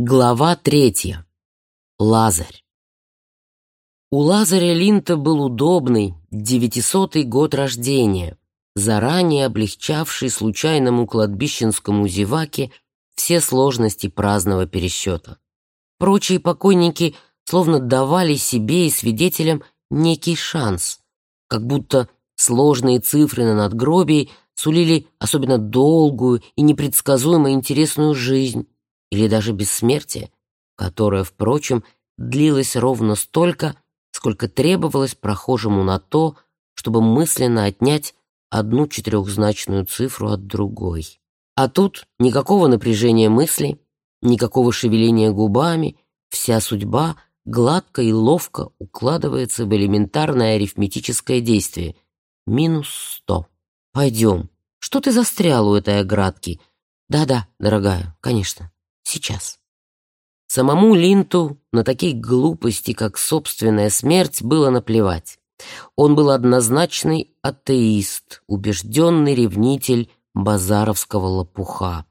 Глава третья. Лазарь. У Лазаря Линта был удобный, девятисотый год рождения, заранее облегчавший случайному кладбищенскому зеваке все сложности праздного пересчета. Прочие покойники словно давали себе и свидетелям некий шанс, как будто сложные цифры на надгробии сулили особенно долгую и непредсказуемо интересную жизнь, или даже бессмертие, которое, впрочем, длилось ровно столько, сколько требовалось прохожему на то, чтобы мысленно отнять одну четырехзначную цифру от другой. А тут никакого напряжения мысли, никакого шевеления губами, вся судьба гладко и ловко укладывается в элементарное арифметическое действие. Минус сто. Пойдем. Что ты застрял у этой оградки? Да-да, дорогая, конечно. Сейчас. Самому Линту на такие глупости, как собственная смерть, было наплевать. Он был однозначный атеист, убежденный ревнитель базаровского лопуха.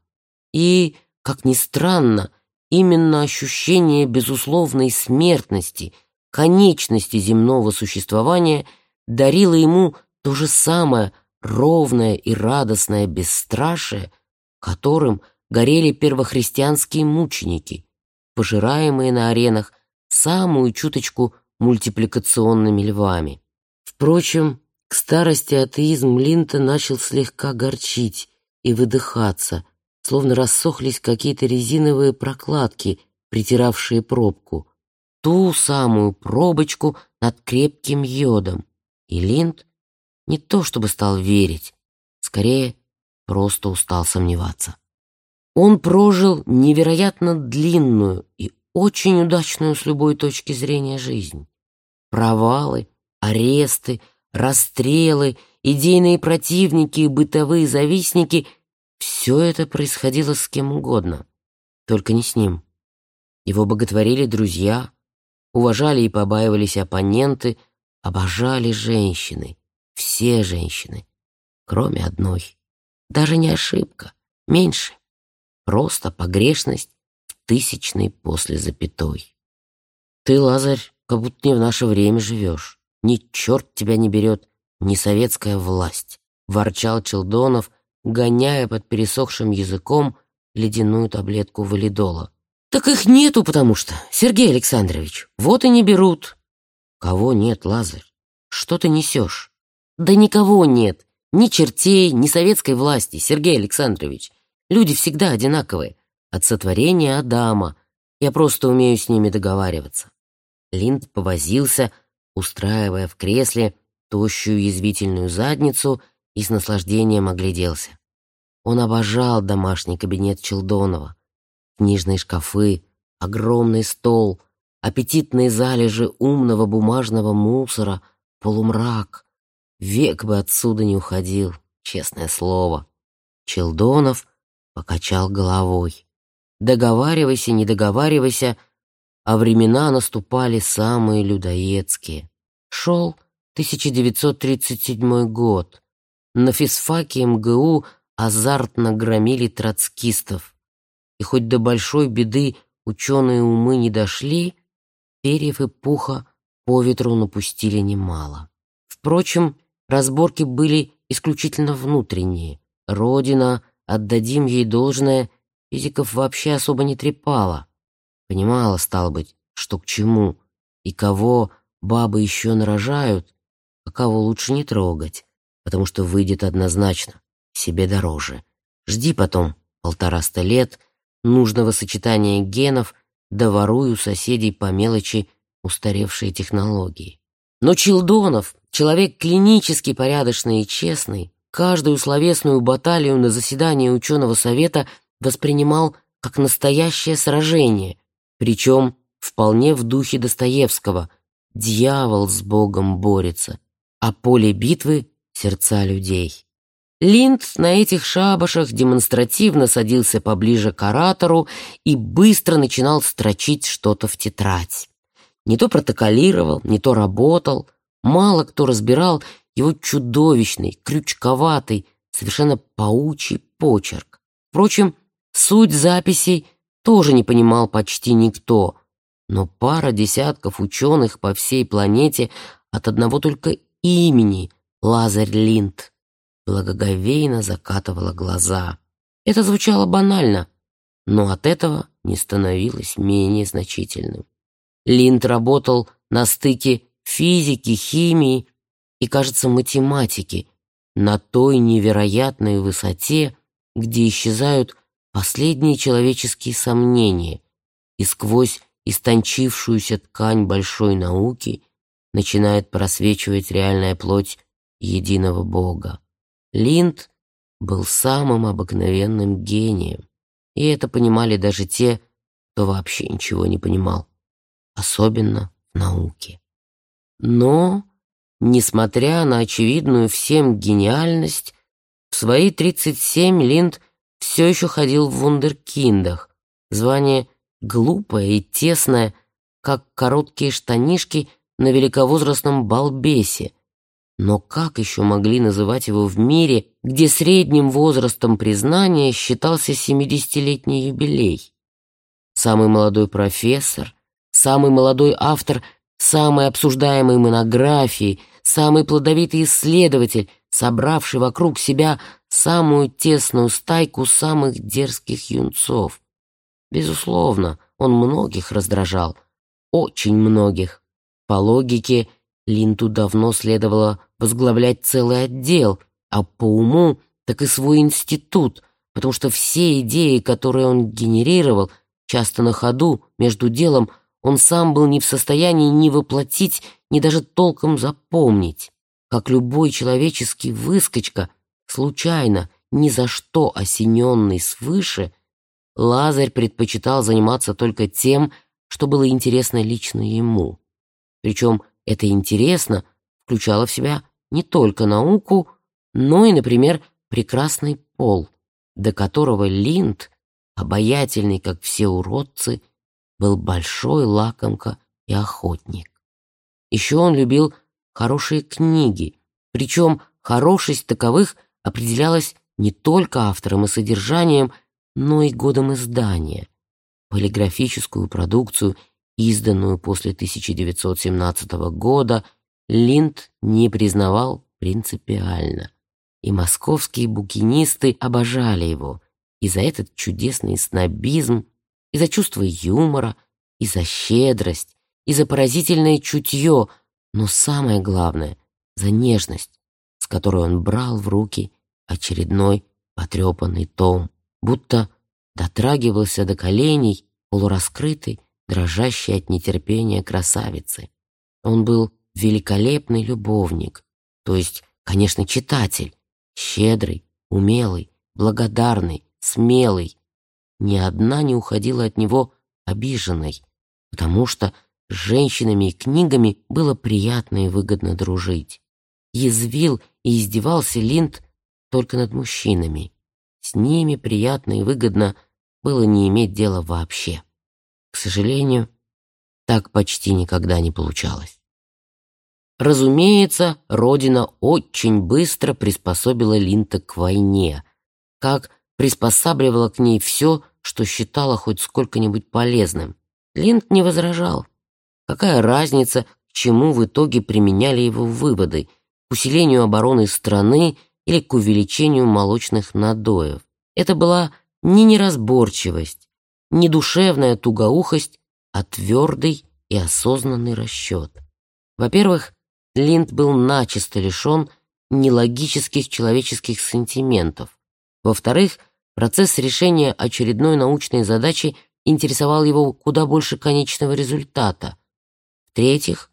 И, как ни странно, именно ощущение безусловной смертности, конечности земного существования дарило ему то же самое ровное и радостное бесстрашие, которым – горели первохристианские мученики, пожираемые на аренах самую чуточку мультипликационными львами. Впрочем, к старости атеизм Линта начал слегка горчить и выдыхаться, словно рассохлись какие-то резиновые прокладки, притиравшие пробку, ту самую пробочку над крепким йодом. И Линд не то чтобы стал верить, скорее просто устал сомневаться. Он прожил невероятно длинную и очень удачную с любой точки зрения жизнь. Провалы, аресты, расстрелы, идейные противники бытовые завистники — все это происходило с кем угодно, только не с ним. Его боготворили друзья, уважали и побаивались оппоненты, обожали женщины, все женщины, кроме одной. Даже не ошибка, меньше. Просто погрешность в тысячной после запятой. Ты, Лазарь, как будто не в наше время живешь. Ни черт тебя не берет, ни советская власть. Ворчал Челдонов, гоняя под пересохшим языком ледяную таблетку валидола. «Так их нету, потому что, Сергей Александрович, вот и не берут». «Кого нет, Лазарь? Что ты несешь?» «Да никого нет. Ни чертей, ни советской власти, Сергей Александрович. Люди всегда одинаковые. От сотворения Адама. Я просто умею с ними договариваться. Линд повозился, устраивая в кресле тощую язвительную задницу и с наслаждением огляделся. Он обожал домашний кабинет Челдонова. Книжные шкафы, огромный стол, аппетитные залежи умного бумажного мусора, полумрак. Век бы отсюда не уходил, честное слово. Челдонов покачал головой. Договаривайся, не договаривайся, а времена наступали самые людоедские. Шел 1937 год. На физфаке МГУ азартно громили троцкистов. И хоть до большой беды ученые умы не дошли, перьев и пуха по ветру напустили немало. Впрочем, разборки были исключительно внутренние. Родина — Отдадим ей должное, физиков вообще особо не трепала. Понимала, стало быть, что к чему и кого бабы еще нарожают, а кого лучше не трогать, потому что выйдет однозначно, себе дороже. Жди потом полтораста лет нужного сочетания генов, да воруй у соседей по мелочи устаревшие технологии. Но Челдонов, человек клинически порядочный и честный, Каждую словесную баталию на заседании ученого совета воспринимал как настоящее сражение, причем вполне в духе Достоевского «Дьявол с Богом борется, а поле битвы — сердца людей». Линд на этих шабашах демонстративно садился поближе к оратору и быстро начинал строчить что-то в тетрадь. Не то протоколировал, не то работал. Мало кто разбирал его чудовищный, крючковатый, совершенно паучий почерк. Впрочем, суть записей тоже не понимал почти никто, но пара десятков ученых по всей планете от одного только имени Лазарь Линд благоговейно закатывала глаза. Это звучало банально, но от этого не становилось менее значительным. Линд работал на стыке физики, химии и, кажется, математики на той невероятной высоте, где исчезают последние человеческие сомнения, и сквозь истончившуюся ткань большой науки начинает просвечивать реальная плоть единого Бога. Линд был самым обыкновенным гением, и это понимали даже те, кто вообще ничего не понимал, особенно в науке. Но, несмотря на очевидную всем гениальность, в свои 37 Линд все еще ходил в вундеркиндах, звание глупое и тесное, как короткие штанишки на великовозрастном балбесе. Но как еще могли называть его в мире, где средним возрастом признания считался 70-летний юбилей? Самый молодой профессор, самый молодой автор самой обсуждаемой монографии, самый плодовитый исследователь, собравший вокруг себя самую тесную стайку самых дерзких юнцов. Безусловно, он многих раздражал, очень многих. По логике, Линту давно следовало возглавлять целый отдел, а по уму так и свой институт, потому что все идеи, которые он генерировал, часто на ходу, между делом – он сам был не в состоянии ни воплотить, ни даже толком запомнить. Как любой человеческий выскочка, случайно, ни за что осененный свыше, Лазарь предпочитал заниматься только тем, что было интересно лично ему. Причем это интересно включало в себя не только науку, но и, например, прекрасный пол, до которого Линд, обаятельный, как все уродцы, был большой лакомка и охотник. Еще он любил хорошие книги, причем хорошесть таковых определялась не только автором и содержанием, но и годом издания. Полиграфическую продукцию, изданную после 1917 года, Линд не признавал принципиально. И московские букинисты обожали его, и за этот чудесный снобизм и за чувство юмора, и за щедрость, и за поразительное чутье, но самое главное — за нежность, с которой он брал в руки очередной потрепанный том, будто дотрагивался до коленей полураскрытой, дрожащей от нетерпения красавицы. Он был великолепный любовник, то есть, конечно, читатель, щедрый, умелый, благодарный, смелый, ни одна не уходила от него обиженной, потому что с женщинами и книгами было приятно и выгодно дружить. Язвил и издевался Линд только над мужчинами. С ними приятно и выгодно было не иметь дела вообще. К сожалению, так почти никогда не получалось. Разумеется, Родина очень быстро приспособила Линта к войне, как приспосабливала к ней все, что считала хоть сколько-нибудь полезным. Линд не возражал. Какая разница, к чему в итоге применяли его выводы, к усилению обороны страны или к увеличению молочных надоев. Это была не неразборчивость, не душевная тугоухость, а твердый и осознанный расчет. Во-первых, Линд был начисто лишен нелогических человеческих сантиментов. Во-вторых, процесс решения очередной научной задачи интересовал его куда больше конечного результата. В-третьих,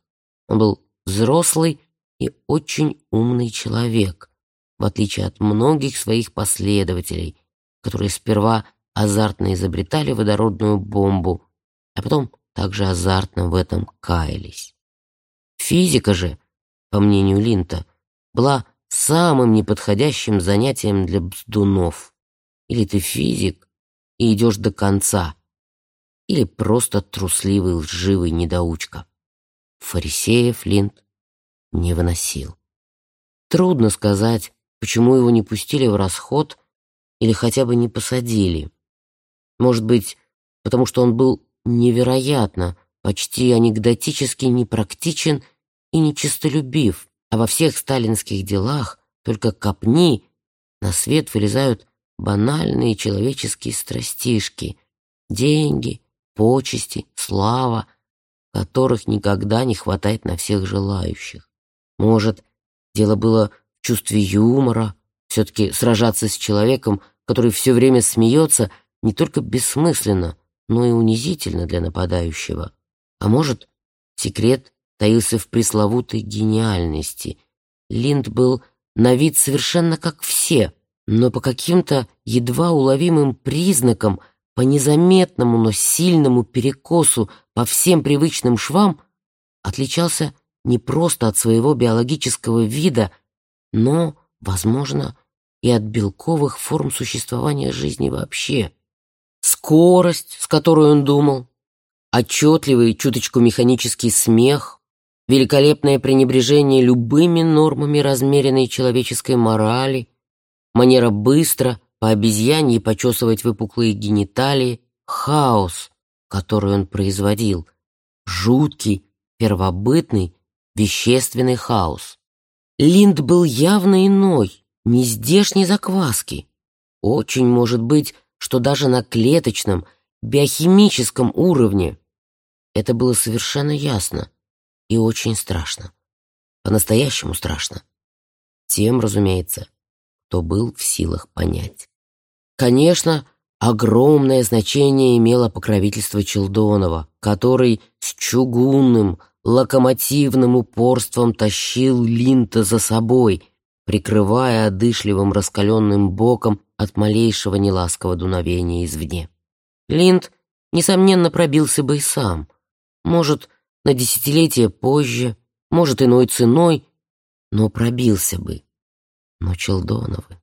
он был взрослый и очень умный человек, в отличие от многих своих последователей, которые сперва азартно изобретали водородную бомбу, а потом также азартно в этом каялись. Физика же, по мнению Линта, была самым неподходящим занятием для бздунов. Или ты физик и идешь до конца, или просто трусливый лживый недоучка. Фарисеев Линд не выносил. Трудно сказать, почему его не пустили в расход или хотя бы не посадили. Может быть, потому что он был невероятно, почти анекдотически непрактичен и нечистолюбив, а во всех сталинских делах только копни, на свет вылезают банальные человеческие страстишки, деньги, почести, слава, которых никогда не хватает на всех желающих. Может, дело было в чувстве юмора, все-таки сражаться с человеком, который все время смеется, не только бессмысленно, но и унизительно для нападающего. А может, секрет таился в пресловутой гениальности. Линд был на вид совершенно как все, но по каким-то едва уловимым признакам, по незаметному, но сильному перекосу по всем привычным швам отличался не просто от своего биологического вида, но, возможно, и от белковых форм существования жизни вообще. Скорость, с которой он думал, отчетливый, чуточку механический смех, великолепное пренебрежение любыми нормами размеренной человеческой морали, манера быстро, по обезьянье почесывать выпуклые гениталии, хаос, который он производил, жуткий, первобытный, вещественный хаос. Линд был явно иной, не здешней закваски. Очень может быть, что даже на клеточном, биохимическом уровне это было совершенно ясно и очень страшно. По-настоящему страшно. Тем, разумеется, кто был в силах понять. Конечно, огромное значение имело покровительство Челдонова, который с чугунным, локомотивным упорством тащил Линта за собой, прикрывая одышливым раскаленным боком от малейшего неласкового дуновения извне. Линд, несомненно, пробился бы и сам. Может, на десятилетия позже, может, иной ценой, но пробился бы. Но Челдоновы...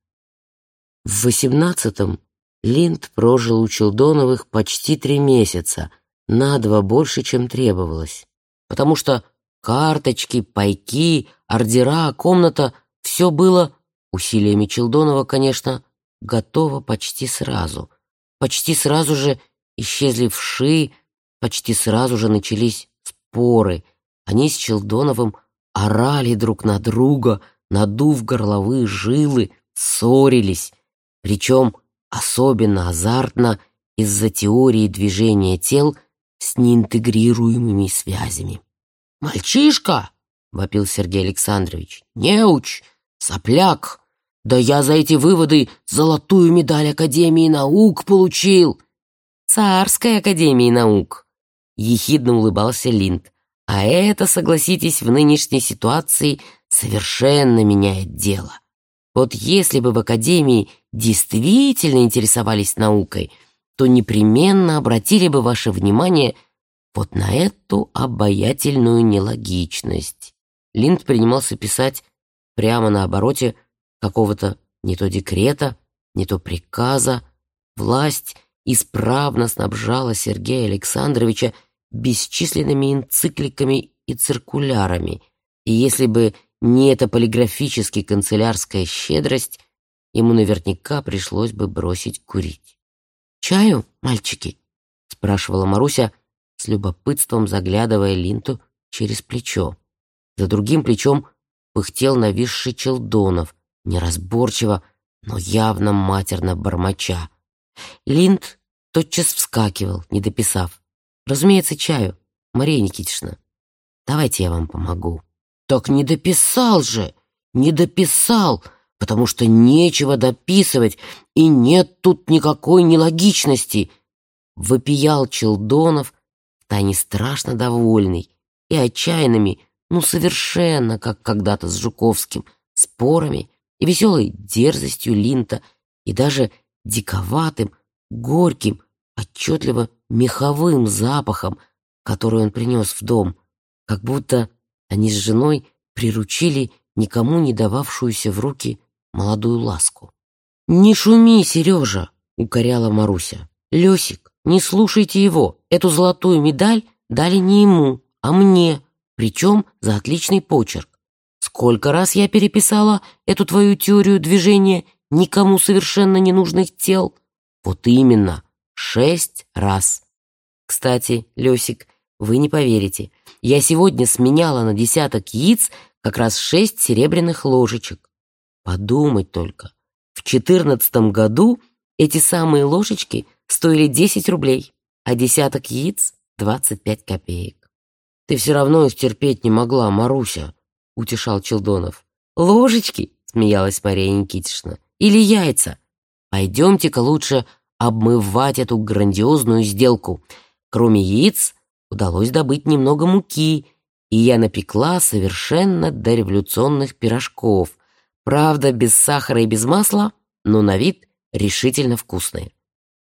В восемнадцатом Линд прожил у Челдоновых почти три месяца, на два больше, чем требовалось, потому что карточки, пайки, ордера, комната — все было, усилиями Челдонова, конечно, готово почти сразу. Почти сразу же исчезли вши, почти сразу же начались споры. Они с Челдоновым орали друг на друга, надув горловые жилы, ссорились, причем особенно азартно из-за теории движения тел с неинтегрируемыми связями. «Мальчишка!» — вопил Сергей Александрович. «Неуч! Сопляк! Да я за эти выводы золотую медаль Академии наук получил!» «Царской Академии наук!» — ехидно улыбался Линд. «А это, согласитесь, в нынешней ситуации совершенно меняет дело. Вот если бы в Академии действительно интересовались наукой, то непременно обратили бы ваше внимание вот на эту обаятельную нелогичность». Линд принимался писать прямо на обороте какого-то не то декрета, не то приказа. Власть исправно снабжала Сергея Александровича бесчисленными энцикликами и циркулярами, и если бы не эта полиграфически канцелярская щедрость, ему наверняка пришлось бы бросить курить. «Чаю, мальчики?» — спрашивала Маруся, с любопытством заглядывая Линту через плечо. За другим плечом пыхтел нависший Челдонов, неразборчиво, но явно матерно бормоча. Линд тотчас вскакивал, не дописав. «Разумеется, чаю, Мария Никитична. Давайте я вам помогу». «Так не дописал же! Не дописал!» потому что нечего дописывать, и нет тут никакой нелогичности. Вопиял Челдонов, тайне страшно довольный и отчаянными, ну, совершенно как когда-то с Жуковским, спорами и веселой дерзостью Линта, и даже диковатым, горьким, отчетливо меховым запахом, который он принес в дом, как будто они с женой приручили никому не дававшуюся в руки молодую ласку. «Не шуми, Сережа!» — укоряла Маруся. «Лесик, не слушайте его. Эту золотую медаль дали не ему, а мне причем за отличный почерк. Сколько раз я переписала эту твою теорию движения никому совершенно ненужных тел? Вот именно, шесть раз. Кстати, Лёсик, вы не поверите, я сегодня сменяла на десяток яиц как раз шесть серебряных ложечек. Подумать только, в четырнадцатом году эти самые ложечки стоили 10 рублей, а десяток яиц — 25 копеек. «Ты все равно их терпеть не могла, Маруся», — утешал Челдонов. «Ложечки?» — смеялась Мария Никитична. «Или яйца? Пойдемте-ка лучше обмывать эту грандиозную сделку. Кроме яиц удалось добыть немного муки, и я напекла совершенно дореволюционных пирожков. Правда, без сахара и без масла, но на вид решительно вкусные.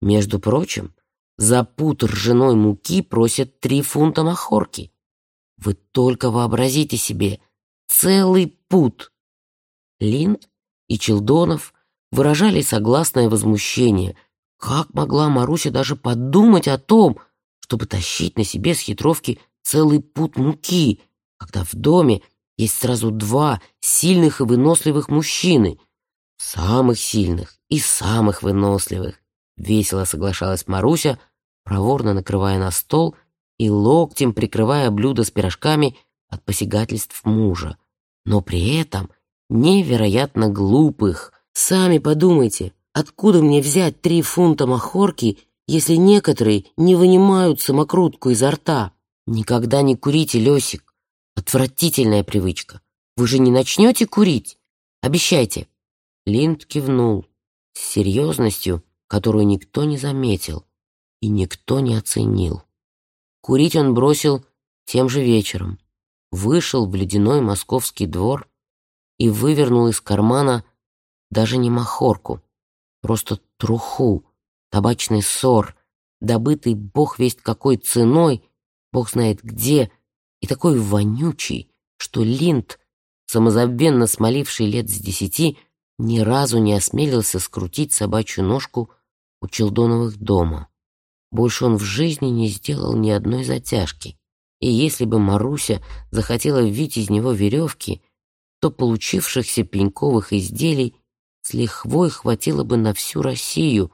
Между прочим, за пуд ржаной муки просят три фунта махорки. Вы только вообразите себе, целый пуд. Линд и Челдонов выражали согласное возмущение. Как могла Маруся даже подумать о том, чтобы тащить на себе с хитровки целый пуд муки, когда в доме есть сразу два сильных и выносливых мужчины, самых сильных и самых выносливых. Весело соглашалась Маруся, проворно накрывая на стол и локтем прикрывая блюдо с пирожками от посягательств мужа. Но при этом невероятно глупых. Сами подумайте, откуда мне взять три фунта махорки, если некоторые не вынимают самокрутку изо рта? Никогда не курите, Лёсик. Отвратительная привычка. Вы же не начнете курить? Обещайте. Линд кивнул с серьезностью, которую никто не заметил и никто не оценил. Курить он бросил тем же вечером, вышел в ледяной московский двор и вывернул из кармана даже не махорку, просто труху, табачный ссор, добытый бог весть какой ценой, бог знает где, и такой вонючий, что Линд, самозабвенно смоливший лет с десяти, ни разу не осмелился скрутить собачью ножку у Челдоновых дома. Больше он в жизни не сделал ни одной затяжки. И если бы Маруся захотела вить из него веревки, то получившихся пеньковых изделий с лихвой хватило бы на всю Россию,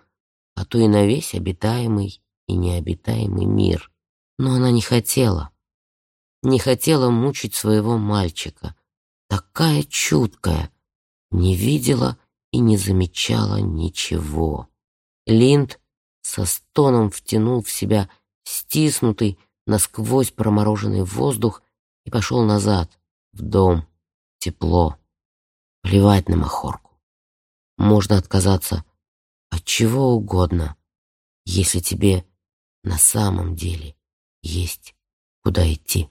а то и на весь обитаемый и необитаемый мир. Но она не хотела. Не хотела мучить своего мальчика. Такая чуткая, не видела и не замечала ничего. Линд со стоном втянул в себя стиснутый, насквозь промороженный воздух и пошел назад, в дом. Тепло. Плевать на махорку. Можно отказаться от чего угодно, если тебе на самом деле есть куда идти.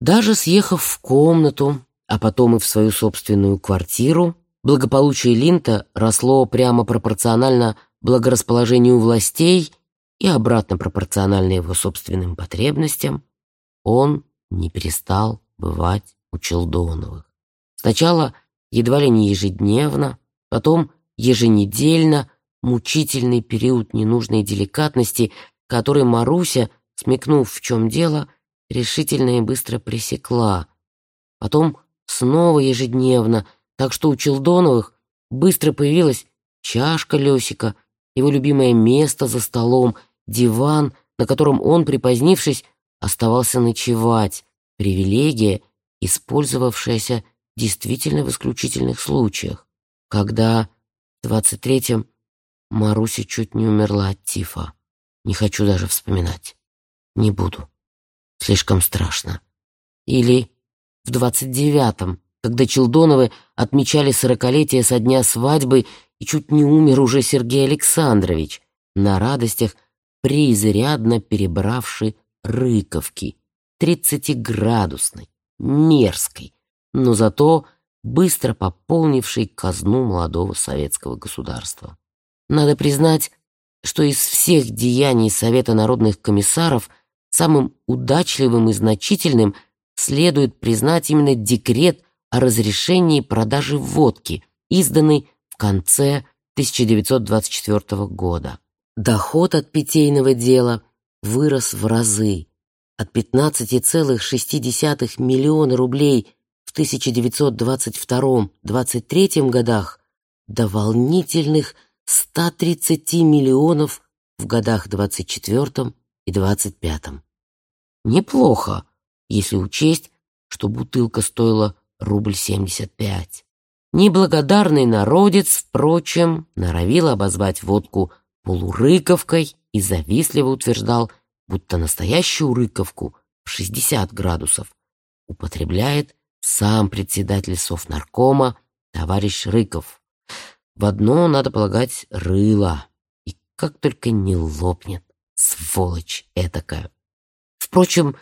Даже съехав в комнату, а потом и в свою собственную квартиру, Благополучие Линта росло прямо пропорционально благорасположению властей и обратно пропорционально его собственным потребностям. Он не перестал бывать у Челдоновых. Сначала едва ли не ежедневно, потом еженедельно, мучительный период ненужной деликатности, который Маруся, смекнув в чем дело, решительно и быстро пресекла. Потом снова ежедневно — так что у Челдоновых быстро появилась чашка Лёсика, его любимое место за столом, диван, на котором он, припозднившись, оставался ночевать, привилегия, использовавшаяся действительно в исключительных случаях, когда двадцать третьем Маруся чуть не умерла от тифа. Не хочу даже вспоминать. Не буду. Слишком страшно. Или в двадцать девятом, когда Челдоновы отмечали сорокалетие со дня свадьбы, и чуть не умер уже Сергей Александрович, на радостях преизрядно перебравший рыковки, тридцатиградусной, мерзкой, но зато быстро пополнившей казну молодого советского государства. Надо признать, что из всех деяний Совета народных комиссаров самым удачливым и значительным следует признать именно декрет о разрешении продажи водки, изданный в конце 1924 года. Доход от питейного дела вырос в разы. От 15,6 миллиона рублей в 1922-23 годах до волнительных 130 миллионов в годах 24 и двадцать пятом. Неплохо, если учесть, что бутылка стоила рубль семьдесят пять. Неблагодарный народец, впрочем, норовил обозвать водку полурыковкой и завистливо утверждал, будто настоящую рыковку в 60 градусов употребляет сам председатель Совнаркома товарищ Рыков. В одно, надо полагать, рыло, и как только не лопнет, сволочь этакая. Впрочем,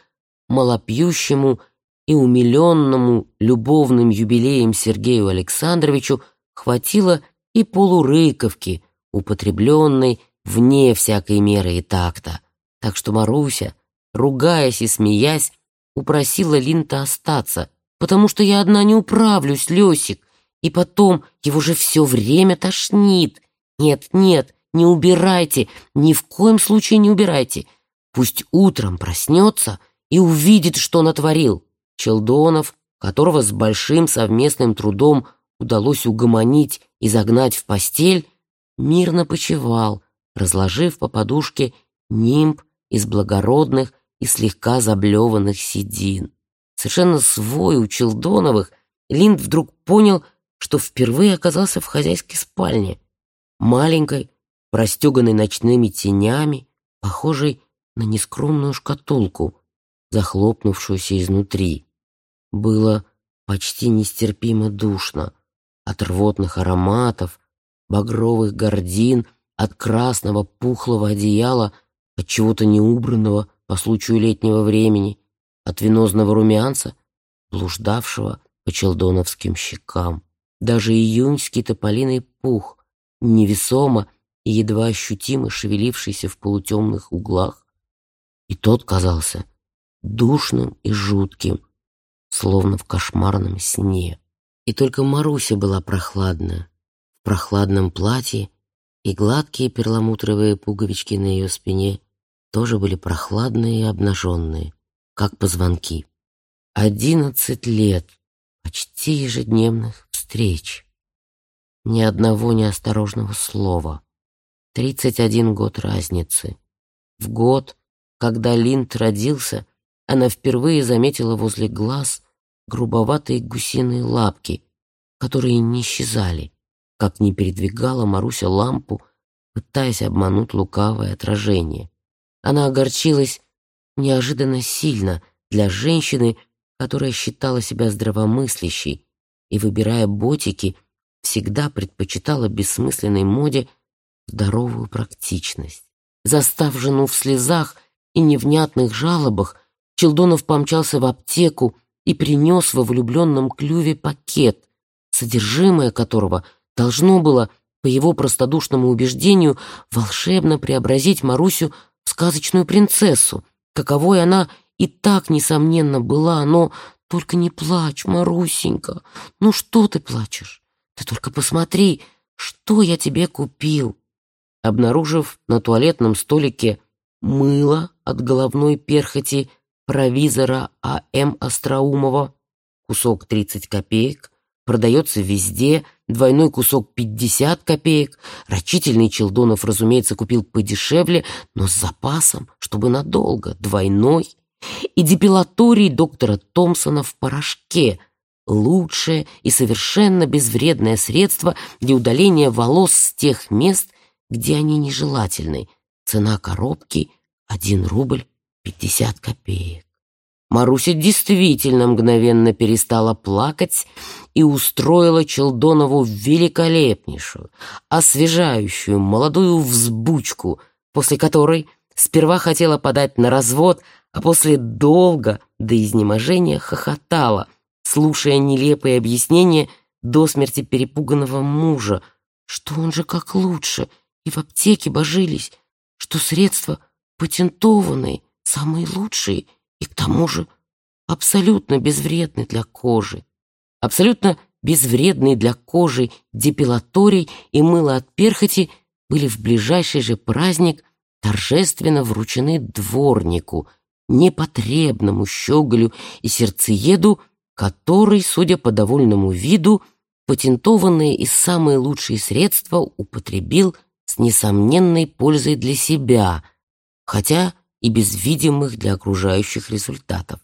малопьющему и умиленному любовным юбилеем Сергею Александровичу хватило и полурыковки, употребленной вне всякой меры и такта. Так что Маруся, ругаясь и смеясь, упросила Линта остаться, потому что я одна не управлюсь, Лёсик, и потом его же все время тошнит. Нет, нет, не убирайте, ни в коем случае не убирайте. Пусть утром проснется и увидит, что натворил. Челдонов, которого с большим совместным трудом удалось угомонить и загнать в постель, мирно почевал, разложив по подушке нимб из благородных и слегка заблеванных седин. Совершенно свой у Челдоновых, Линд вдруг понял, что впервые оказался в хозяйской спальне, маленькой, простеганной ночными тенями, похожей на нескромную шкатулку, захлопнувшуюся изнутри. Было почти нестерпимо душно от рвотных ароматов, багровых гордин, от красного пухлого одеяла, от чего-то неубранного по случаю летнего времени, от венозного румянца, блуждавшего по челдоновским щекам. Даже июньский тополиный пух, невесомо и едва ощутимо шевелившийся в полутемных углах, и тот казался душным и жутким, словно в кошмарном сне. И только Маруся была прохладная, в прохладном платье, и гладкие перламутровые пуговички на ее спине тоже были прохладные и обнаженные, как позвонки. Одиннадцать лет почти ежедневных встреч. Ни одного неосторожного слова. Тридцать один год разницы. В год, когда Линд родился, она впервые заметила возле глаз грубоватые гусиные лапки, которые не исчезали, как не передвигала Маруся лампу, пытаясь обмануть лукавое отражение. Она огорчилась неожиданно сильно для женщины, которая считала себя здравомыслящей и, выбирая ботики, всегда предпочитала бессмысленной моде здоровую практичность. Застав жену в слезах и невнятных жалобах, Челдонов помчался в аптеку и принес во влюбленном клюве пакет, содержимое которого должно было, по его простодушному убеждению, волшебно преобразить Марусю в сказочную принцессу, каковой она и так, несомненно, была, но только не плачь, Марусенька. Ну что ты плачешь? Ты только посмотри, что я тебе купил. Обнаружив на туалетном столике мыло от головной перхоти провизора А.М. Остроумова, кусок 30 копеек, продается везде, двойной кусок 50 копеек. Рачительный Челдонов, разумеется, купил подешевле, но с запасом, чтобы надолго, двойной. И депилаторий доктора Томпсона в порошке – лучшее и совершенно безвредное средство для удаления волос с тех мест, где они нежелательны. Цена коробки – 1 рубль 50 копеек. Маруся действительно мгновенно перестала плакать и устроила Челдонову великолепнейшую, освежающую молодую взбучку, после которой сперва хотела подать на развод, а после долго до изнеможения хохотала, слушая нелепые объяснения до смерти перепуганного мужа, что он же как лучше, и в аптеке божились, что средства патентованные, самые лучшие — и к тому же абсолютно безвредный для кожи. Абсолютно безвредный для кожи депилаторий и мыло от перхоти были в ближайший же праздник торжественно вручены дворнику, непотребному щеголю и сердцееду, который, судя по довольному виду, патентованные и самые лучшие средства употребил с несомненной пользой для себя, хотя и без видимых для окружающих результатов.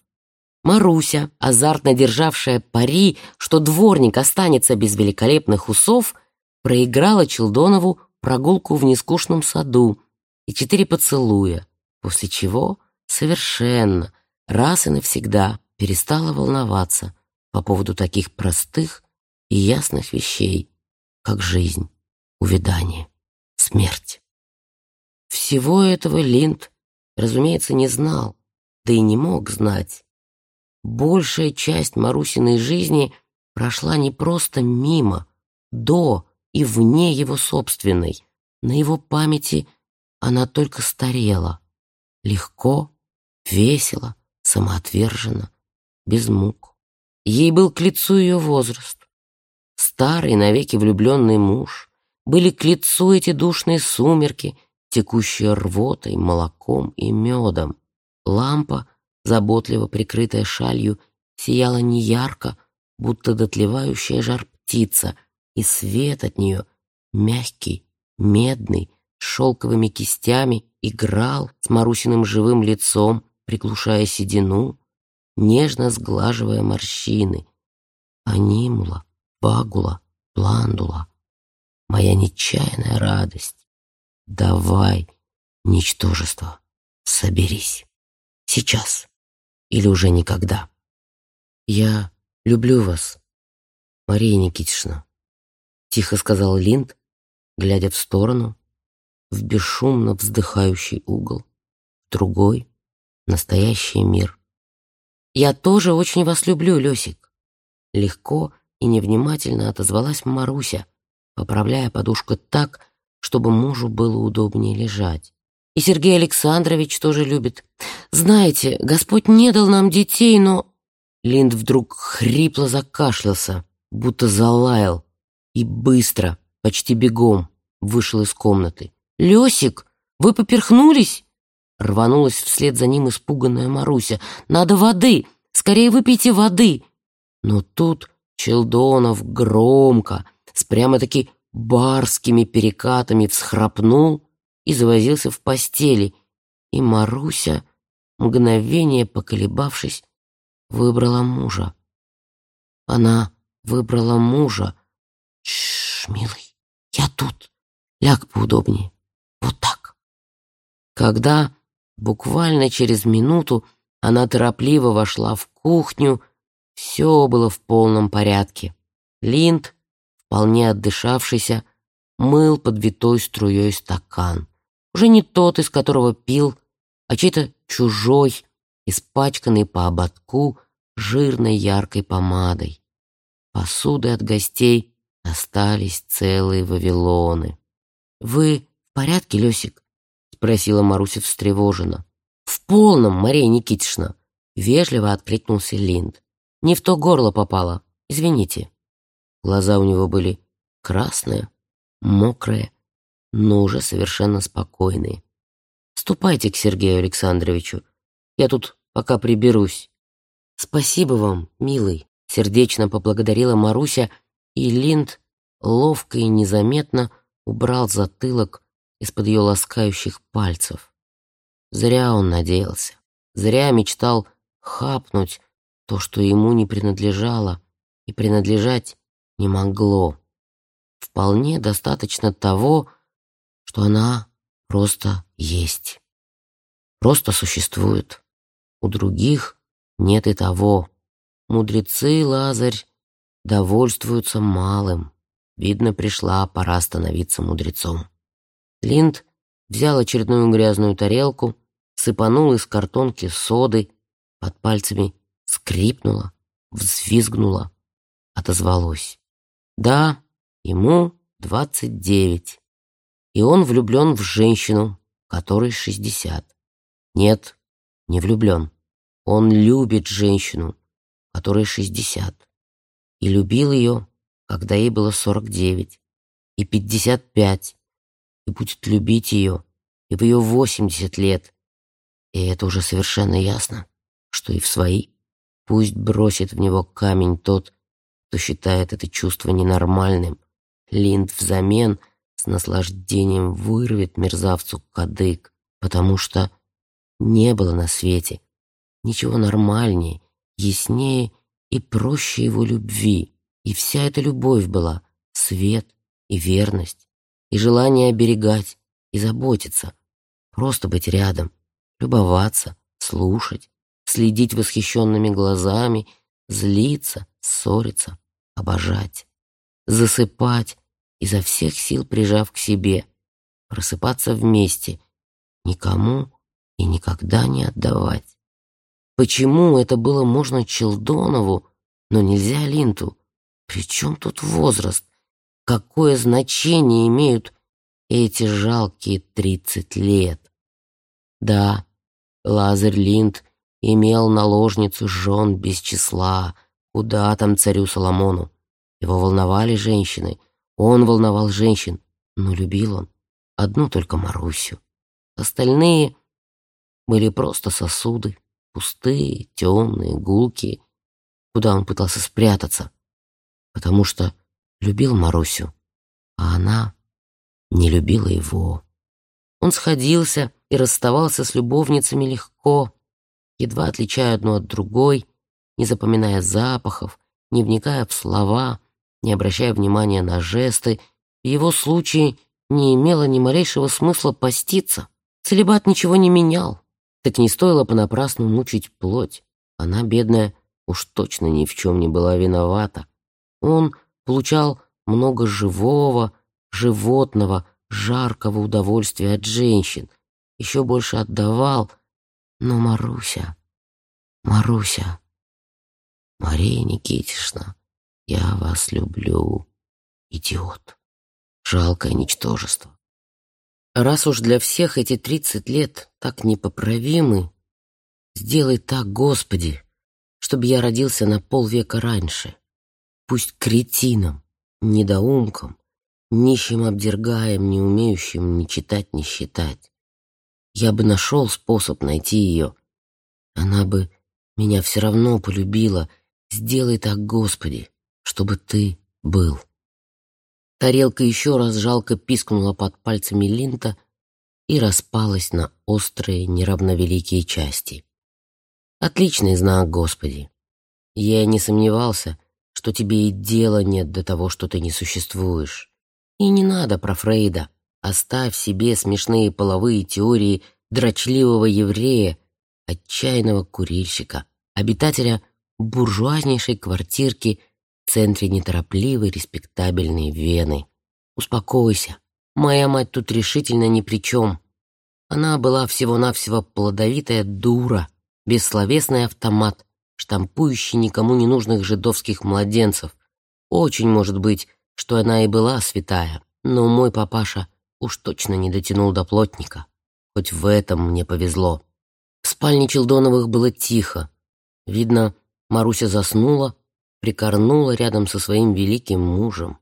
Маруся, азартно державшая пари, что дворник останется без великолепных усов, проиграла Челдонову прогулку в нескучном саду и четыре поцелуя, после чего совершенно, раз и навсегда перестала волноваться по поводу таких простых и ясных вещей, как жизнь, увядание, смерть. Всего этого Линд, разумеется, не знал, да и не мог знать. Большая часть Марусиной жизни прошла не просто мимо, до и вне его собственной. На его памяти она только старела. Легко, весело, самоотверженно, без мук. Ей был к лицу ее возраст. Старый, навеки влюбленный муж. Были к лицу эти душные сумерки, текущие рвотой, молоком и медом. Лампа, заботливо прикрытая шалью, сияла неярко, будто дотлевающая жар птица, и свет от нее, мягкий, медный, с шелковыми кистями, играл с Марусиным живым лицом, приглушая седину, нежно сглаживая морщины. Анимула, багула, пландула, моя нечаянная радость. Давай, ничтожество, соберись. Сейчас или уже никогда. Я люблю вас, Мария Никитична, тихо сказал Линд, глядя в сторону, в бесшумно вздыхающий угол, другой, настоящий мир. «Я тоже очень вас люблю, Лёсик!» Легко и невнимательно отозвалась Маруся, поправляя подушку так, чтобы мужу было удобнее лежать. «И Сергей Александрович тоже любит. Знаете, Господь не дал нам детей, но...» Линд вдруг хрипло закашлялся, будто залаял, и быстро, почти бегом, вышел из комнаты. «Лёсик, вы поперхнулись?» Рванулась вслед за ним испуганная Маруся. «Надо воды! Скорее выпейте воды!» Но тут Челдонов громко, с прямо-таки барскими перекатами всхрапнул и завозился в постели, и Маруся, мгновение поколебавшись, выбрала мужа. Она выбрала мужа. «Тш, милый, я тут. Ляг поудобнее. Вот так». Когда Буквально через минуту она торопливо вошла в кухню. Все было в полном порядке. Линд, вполне отдышавшийся, мыл под витой струей стакан. Уже не тот, из которого пил, а чей-то чужой, испачканный по ободку жирной яркой помадой. Посуды от гостей остались целые вавилоны. «Вы в порядке, Лёсик?» спросила Маруся встревоженно. «В полном, Мария Никитична!» Вежливо откликнулся Линд. «Не в то горло попало. Извините». Глаза у него были красные, мокрые, но уже совершенно спокойные. «Ступайте к Сергею Александровичу. Я тут пока приберусь». «Спасибо вам, милый», — сердечно поблагодарила Маруся, и Линд ловко и незаметно убрал затылок из-под ее ласкающих пальцев. Зря он надеялся, зря мечтал хапнуть то, что ему не принадлежало и принадлежать не могло. Вполне достаточно того, что она просто есть, просто существует. У других нет и того. Мудрецы, Лазарь, довольствуются малым. Видно, пришла пора становиться мудрецом. Линд взял очередную грязную тарелку, сыпанул из картонки соды, под пальцами скрипнуло, взвизгнуло, отозвалось. Да, ему двадцать девять, и он влюблен в женщину, которой шестьдесят. Нет, не влюблен. Он любит женщину, которой шестьдесят, и любил ее, когда ей было сорок девять и пятьдесят пять, и будет любить ее и в ее восемьдесят лет. И это уже совершенно ясно, что и в свои. Пусть бросит в него камень тот, кто считает это чувство ненормальным. Линд взамен с наслаждением вырвет мерзавцу кадык, потому что Не было на свете ничего нормальнее, яснее и проще его любви. И вся эта любовь была свет и верность, и желание оберегать и заботиться, просто быть рядом, любоваться, слушать, следить восхищенными глазами, злиться, ссориться, обожать, засыпать, изо всех сил прижав к себе, просыпаться вместе, никому и никогда не отдавать. Почему это было можно Челдонову, но нельзя Линту? Причем тут возраст? Какое значение имеют эти жалкие тридцать лет? Да, Лазарь Линд имел наложницу жен без числа, куда там царю Соломону. Его волновали женщины, он волновал женщин, но любил он одну только Марусю. Остальные были просто сосуды, пустые, темные, гулкие, куда он пытался спрятаться, потому что любил Марусю, а она не любила его. Он сходился и расставался с любовницами легко, едва отличая одну от другой, не запоминая запахов, не вникая в слова, не обращая внимания на жесты. В его случае не имело ни малейшего смысла поститься. Целебат ничего не менял. Так не стоило понапрасну мучить плоть. Она, бедная, уж точно ни в чем не была виновата. Он получал много живого, животного, жаркого удовольствия от женщин, еще больше отдавал, но Маруся, Маруся, Мария Никитишна, я вас люблю, идиот, жалкое ничтожество. Раз уж для всех эти тридцать лет так непоправимы, сделай так, Господи, чтобы я родился на полвека раньше. Пусть кретином, недоумком, нищим обдергаем, не умеющим ни читать, ни считать. Я бы нашел способ найти ее. Она бы меня все равно полюбила. Сделай так, Господи, чтобы ты был. Тарелка еще раз жалко пискнула под пальцами Линта и распалась на острые, неравновеликие части. Отличный знак, Господи. Я не сомневался, что тебе и дела нет до того, что ты не существуешь. И не надо про Фрейда. Оставь себе смешные половые теории дрочливого еврея, отчаянного курильщика, обитателя буржуазнейшей квартирки в центре неторопливой респектабельной Вены. Успокойся, моя мать тут решительно ни при чем. Она была всего-навсего плодовитая дура, бессловесный автомат, штампующий никому не нужных жидовских младенцев. Очень может быть, что она и была святая, но мой папаша уж точно не дотянул до плотника. Хоть в этом мне повезло. В спальне Челдоновых было тихо. Видно, Маруся заснула, прикорнула рядом со своим великим мужем.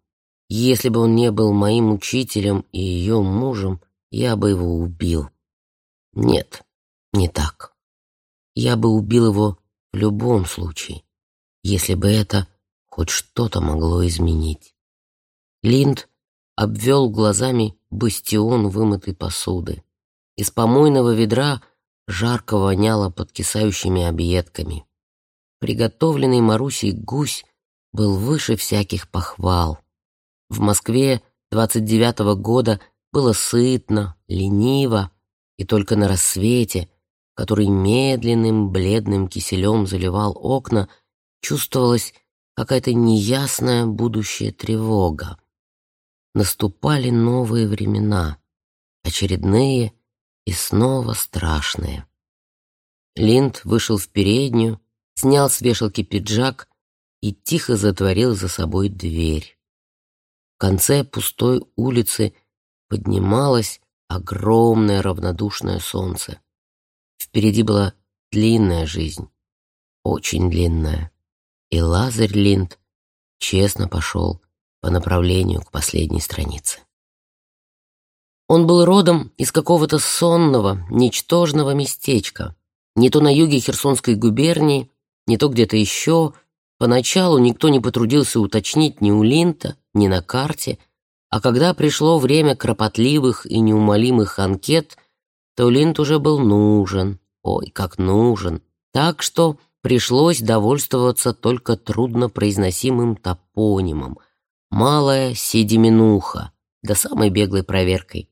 Если бы он не был моим учителем и ее мужем, я бы его убил. Нет, не так. Я бы убил его в любом случае, если бы это хоть что-то могло изменить. Линд обвел глазами бастион вымытой посуды. Из помойного ведра жарко воняло подкисающими объедками. Приготовленный Марусей гусь был выше всяких похвал. В Москве 29-го года было сытно, лениво, и только на рассвете, который медленным бледным киселем заливал окна, чувствовалась какая-то неясная будущая тревога наступали новые времена, очередные и снова страшные. Линд вышел в переднюю, снял с вешалки пиджак и тихо затворил за собой дверь. В конце пустой улицы поднималось огромное равнодушное солнце. Впереди была длинная жизнь, очень длинная, и Лазарь Линд честно пошел по направлению к последней странице. Он был родом из какого-то сонного, ничтожного местечка, не то на юге Херсонской губернии, не то где-то еще. Поначалу никто не потрудился уточнить ни у Линта, ни на карте, а когда пришло время кропотливых и неумолимых анкет, то Линт уже был нужен, ой, как нужен. Так что пришлось довольствоваться только труднопроизносимым топонимом. Малая Седиминуха, да самой беглой проверкой.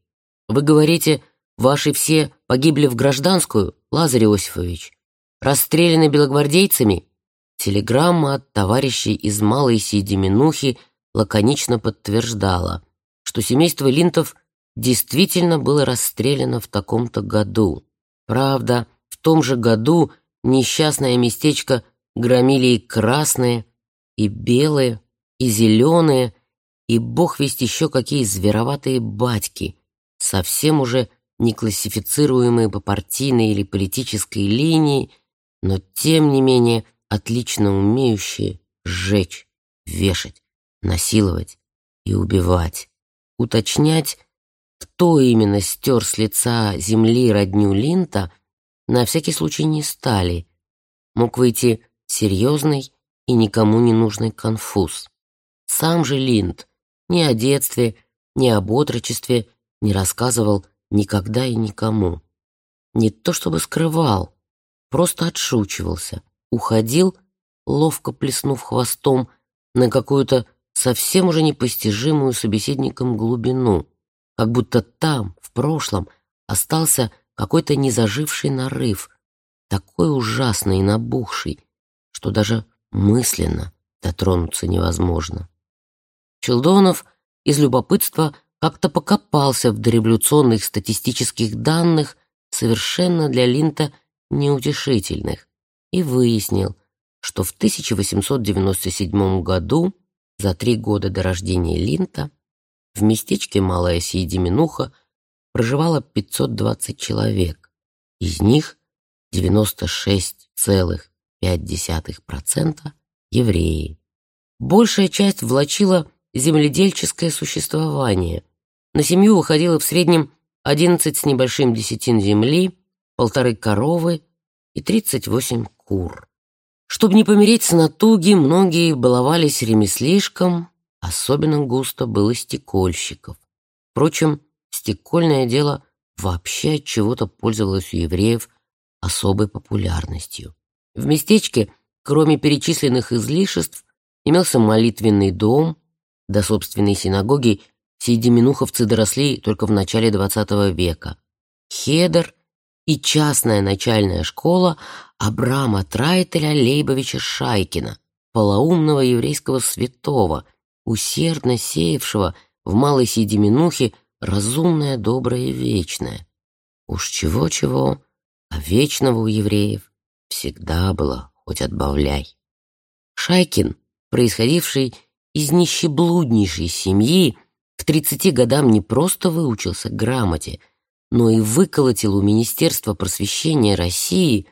Вы говорите, ваши все погибли в гражданскую, Лазарь Иосифович? Расстреляны белогвардейцами? Телеграмма от товарищей из Малой Седиминухи лаконично подтверждала, что семейство Линтов действительно было расстреляно в таком-то году. Правда, в том же году несчастное местечко громили и красные, и белые, и зеленые, и бог весть еще какие звероватые батьки, совсем уже не классифицируемые по партийной или политической линии, но тем не менее отлично умеющие сжечь, вешать, насиловать и убивать, уточнять, кто именно стер с лица земли родню Линта, на всякий случай не стали. Мог выйти серьезный и никому не нужный конфуз. Сам же Линд ни о детстве, ни об отрочестве не рассказывал никогда и никому. Не то чтобы скрывал, просто отшучивался, уходил, ловко плеснув хвостом на какую-то совсем уже непостижимую собеседникам глубину, как будто там, в прошлом, остался какой-то незаживший нарыв, такой ужасный и набухший, что даже мысленно дотронуться невозможно. Челдонов из любопытства как-то покопался в дореволюционных статистических данных, совершенно для Линта неутешительных, и выяснил, что в 1897 году, за три года до рождения Линта, в местечке Малая Сиедименуха проживало 520 человек, из них 96,5% евреи. Большая часть влачила земледельческое существование. На семью выходило в среднем 11 с небольшим десятин земли, полторы коровы и 38 кур. Чтобы не помереть с натуги, многие баловались ремеслишком, особенно густо было стекольщиков. Впрочем, стекольное дело вообще от чего-то пользовалось у евреев особой популярностью. В местечке, кроме перечисленных излишеств, имелся молитвенный дом, до собственной синагоги сиедеминуховцы доросли только в начале XX века. Хедер и частная начальная школа Абрама Трайтеля Лейбовича Шайкина, полоумного еврейского святого, усердно сеявшего в Малой Сидиминухе разумное, доброе и вечное. Уж чего-чего, а вечного у евреев всегда было, хоть отбавляй. Шайкин, происходивший из нищеблуднейшей семьи к 30 годам не просто выучился грамоте, но и выколотил у Министерства просвещения России,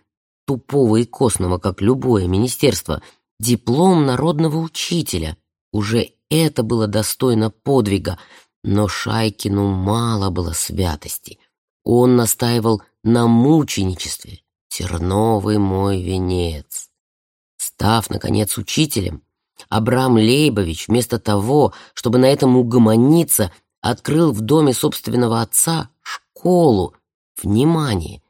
тупого и костного, как любое министерство, диплом народного учителя. Уже это было достойно подвига, но Шайкину мало было святости. Он настаивал на мученичестве. Терновый мой венец. Став, наконец, учителем, Абрам Лейбович вместо того, чтобы на этом угомониться, открыл в доме собственного отца школу, внимание,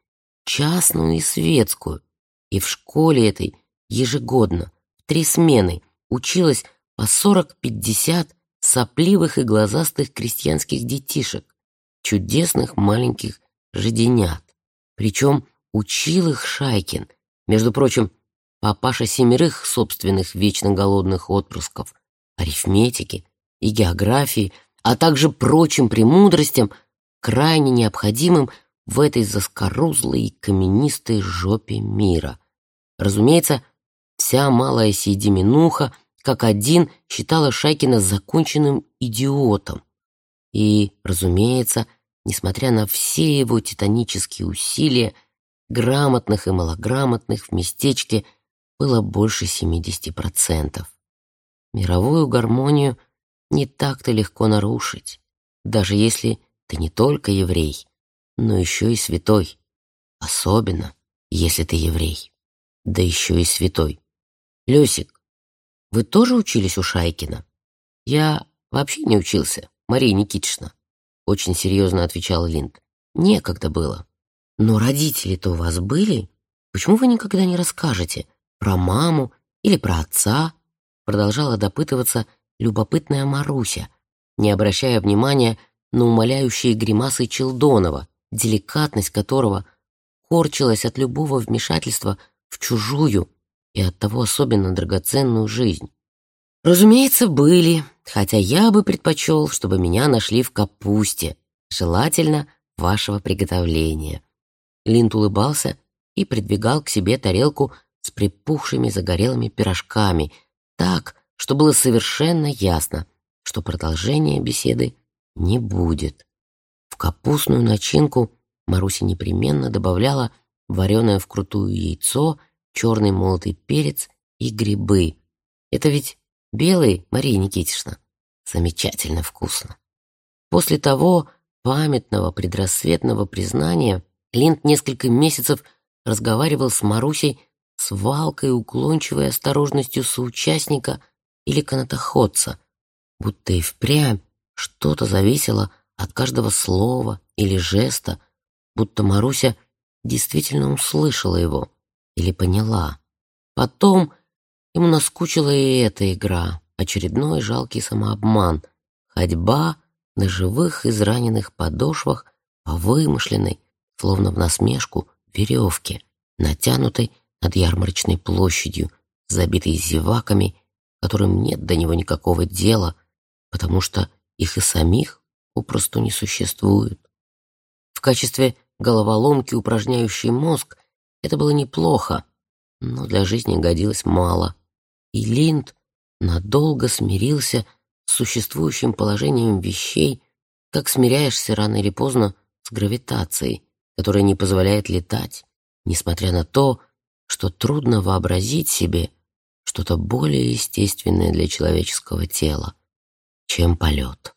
частную и светскую. И в школе этой ежегодно, в три смены, училось по сорок-пятьдесят сопливых и глазастых крестьянских детишек, чудесных маленьких жиденят. Причем учил их Шайкин, между прочим, папаша семерых собственных вечно голодных отпрысков, арифметики и географии, а также прочим премудростям, крайне необходимым в этой заскорузлой и каменистой жопе мира. Разумеется, вся малая Сидиминуха как один считала Шайкина законченным идиотом. И, разумеется, несмотря на все его титанические усилия, грамотных и малограмотных в местечке – было больше 70%. Мировую гармонию не так-то легко нарушить, даже если ты не только еврей, но еще и святой. Особенно, если ты еврей, да еще и святой. Лесик, вы тоже учились у Шайкина? Я вообще не учился, Мария Никитична. Очень серьезно отвечал Линд. Некогда было. Но родители-то у вас были? Почему вы никогда не расскажете про маму или про отца?» Продолжала допытываться любопытная Маруся, не обращая внимания на умоляющие гримасы Челдонова, деликатность которого корчилась от любого вмешательства в чужую и оттого особенно драгоценную жизнь. Разумеется, были, хотя я бы предпочел, чтобы меня нашли в капусте, желательно вашего приготовления. Линд улыбался и придвигал к себе тарелку с припухшими загорелыми пирожками, так, что было совершенно ясно, что продолжения беседы не будет. В капустную начинку Маруся непременно добавляла вареное вкрутую яйцо, черный молотый перец и грибы. Это ведь белый, Мария Никитична. Замечательно вкусно. После того памятного предрассветного признания Линд несколько месяцев разговаривал с Марусей с валкой уклончивой осторожностью соучастника или канатоходца, будто и впрямь что-то зависело от каждого слова или жеста, будто Маруся действительно услышала его или поняла. Потом ему наскучила и эта игра, очередной жалкий самообман, ходьба на живых израненных подошвах по вымышленной, словно в насмешку, веревке, натянутой над ярмарочной площадью, забитой зеваками, которым нет до него никакого дела, потому что их и самих попросту не существует. В качестве головоломки, упражняющей мозг, это было неплохо, но для жизни годилось мало. И Линд надолго смирился с существующим положением вещей, как смиряешься рано или поздно с гравитацией, которая не позволяет летать, несмотря на то, что трудно вообразить себе что-то более естественное для человеческого тела, чем полет.